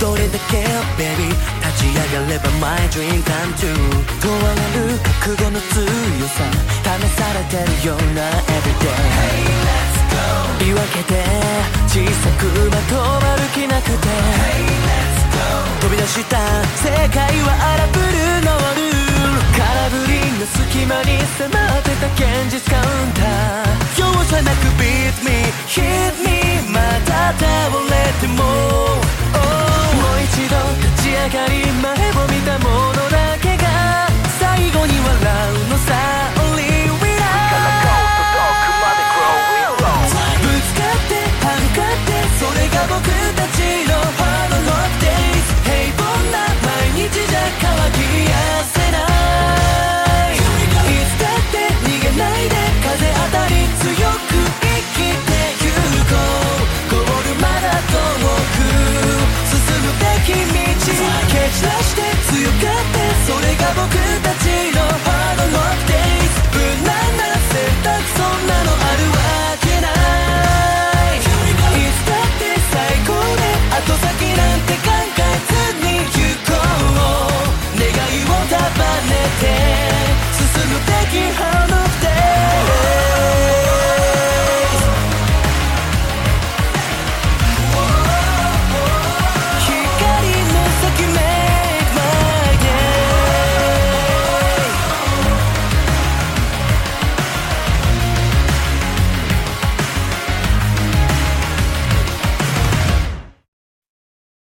どれだけ baby 立ち上がれば my dream come true 問われる覚悟の強さ試されてるような everyday 言い訳で小さくまとまる気なくて。飛び出した世界は荒ぶるノール。空振りの隙間に迫ってた現実感。それが僕たち